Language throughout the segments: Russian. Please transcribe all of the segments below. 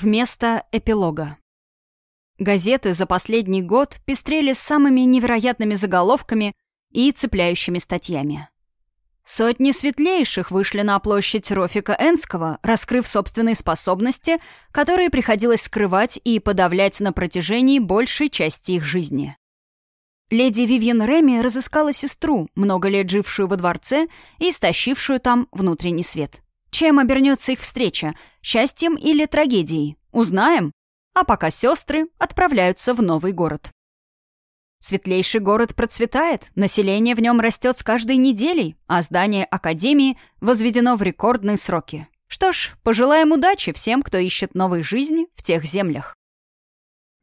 Вместо эпилога. Газеты за последний год пестрели самыми невероятными заголовками и цепляющими статьями. Сотни светлейших вышли на площадь Рофика Энского, раскрыв собственные способности, которые приходилось скрывать и подавлять на протяжении большей части их жизни. Леди Вивьен Реми разыскала сестру, много лет жившую во дворце и истощившую там внутренний свет. Чем обернется их встреча? Счастьем или трагедией? Узнаем. А пока сестры отправляются в новый город. Светлейший город процветает, население в нем растет с каждой неделей, а здание Академии возведено в рекордные сроки. Что ж, пожелаем удачи всем, кто ищет новой жизни в тех землях.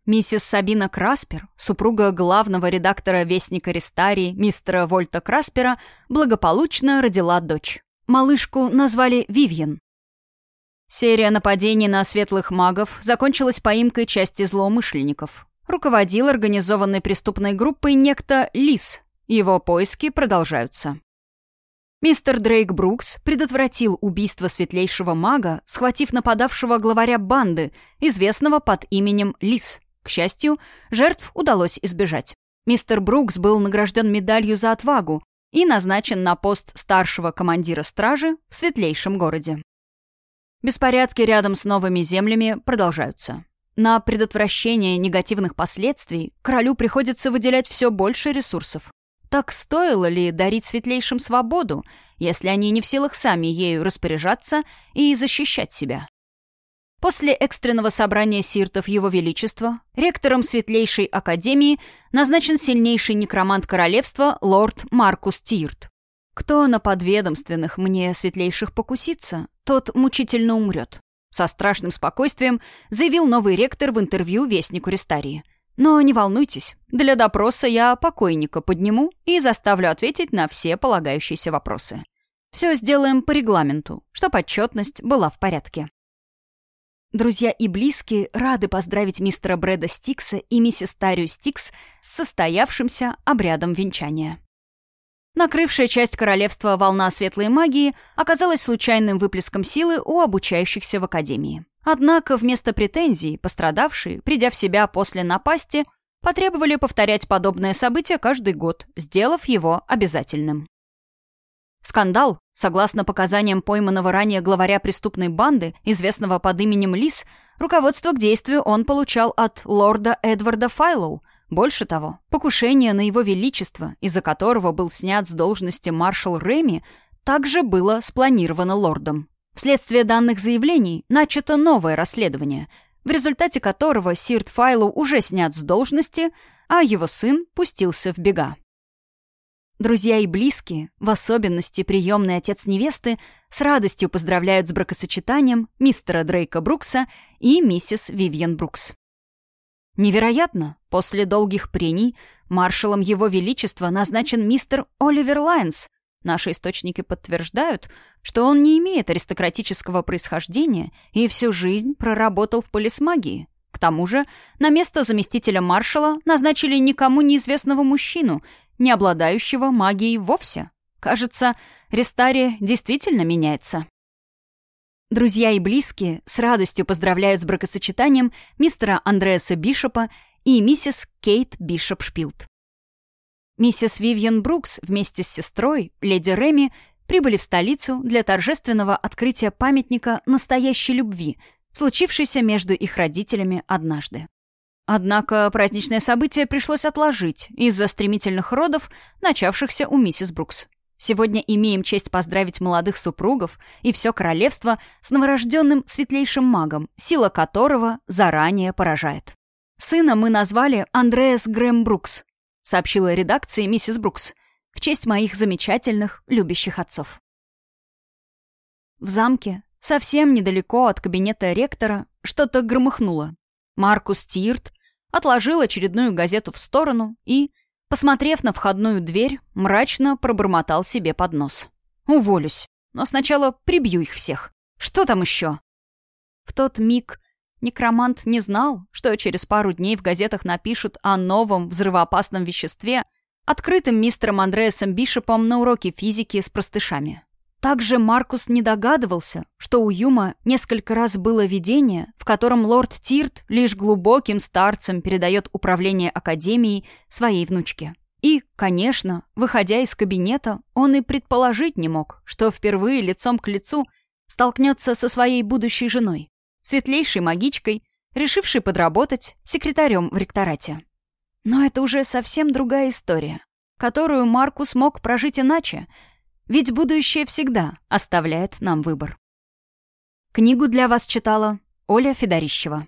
Миссис Сабина Краспер, супруга главного редактора Вестника Рестарии, мистера Вольта Краспера, благополучно родила дочь. Малышку назвали Вивьен. Серия нападений на светлых магов закончилась поимкой части злоумышленников. Руководил организованной преступной группой некто Лис. Его поиски продолжаются. Мистер Дрейк Брукс предотвратил убийство светлейшего мага, схватив нападавшего главаря банды, известного под именем Лис. К счастью, жертв удалось избежать. Мистер Брукс был награжден медалью за отвагу, и назначен на пост старшего командира стражи в светлейшем городе. Беспорядки рядом с новыми землями продолжаются. На предотвращение негативных последствий королю приходится выделять все больше ресурсов. Так стоило ли дарить светлейшим свободу, если они не в силах сами ею распоряжаться и защищать себя? После экстренного собрания сиртов Его Величества ректором Светлейшей Академии назначен сильнейший некромант королевства лорд Маркус Тирт. Кто на подведомственных мне светлейших покусится, тот мучительно умрет. Со страшным спокойствием заявил новый ректор в интервью Вестнику Рестарии. Но не волнуйтесь, для допроса я покойника подниму и заставлю ответить на все полагающиеся вопросы. Все сделаем по регламенту, чтобы отчетность была в порядке. Друзья и близкие рады поздравить мистера Брэда Стикса и миссис Тарию Стикс с состоявшимся обрядом венчания. Накрывшая часть королевства волна светлой магии оказалась случайным выплеском силы у обучающихся в академии. Однако вместо претензий пострадавшие, придя в себя после напасти, потребовали повторять подобное событие каждый год, сделав его обязательным. Скандал, согласно показаниям пойманного ранее главаря преступной банды, известного под именем Лис, руководство к действию он получал от лорда Эдварда Файлоу. Больше того, покушение на его величество, из-за которого был снят с должности маршал Реми, также было спланировано лордом. Вследствие данных заявлений начато новое расследование, в результате которого Сирт Файлоу уже снят с должности, а его сын пустился в бега. Друзья и близкие, в особенности приемный отец невесты, с радостью поздравляют с бракосочетанием мистера Дрейка Брукса и миссис Вивьен Брукс. Невероятно, после долгих прений маршалом Его Величества назначен мистер Оливер Лайнс. Наши источники подтверждают, что он не имеет аристократического происхождения и всю жизнь проработал в полисмагии. К тому же на место заместителя маршала назначили никому неизвестного мужчину, не обладающего магией вовсе. Кажется, Рестария действительно меняется. Друзья и близкие с радостью поздравляют с бракосочетанием мистера Андреаса Бишопа и миссис Кейт Бишоп-Шпилд. Миссис Вивьен Брукс вместе с сестрой, леди Реми, прибыли в столицу для торжественного открытия памятника настоящей любви, случившейся между их родителями однажды. Однако праздничное событие пришлось отложить из-за стремительных родов, начавшихся у миссис Брукс. Сегодня имеем честь поздравить молодых супругов и все королевство с новорожденным светлейшим магом, сила которого заранее поражает. Сына мы назвали Андреас Грэм Брукс, сообщила редакции миссис Брукс, в честь моих замечательных, любящих отцов. В замке, совсем недалеко от кабинета ректора, что-то громыхнуло. Маркус Тирт отложил очередную газету в сторону и, посмотрев на входную дверь, мрачно пробормотал себе под нос. «Уволюсь, но сначала прибью их всех. Что там еще?» В тот миг некромант не знал, что через пару дней в газетах напишут о новом взрывоопасном веществе, открытым мистером Андреасом Бишопом на уроке физики с простышами. Также Маркус не догадывался, что у Юма несколько раз было видение, в котором лорд Тирт лишь глубоким старцем передает управление Академией своей внучке. И, конечно, выходя из кабинета, он и предположить не мог, что впервые лицом к лицу столкнется со своей будущей женой, светлейшей магичкой, решившей подработать секретарем в ректорате. Но это уже совсем другая история, которую Маркус мог прожить иначе, ведь будущее всегда оставляет нам выбор. Книгу для вас читала Оля Федорищева.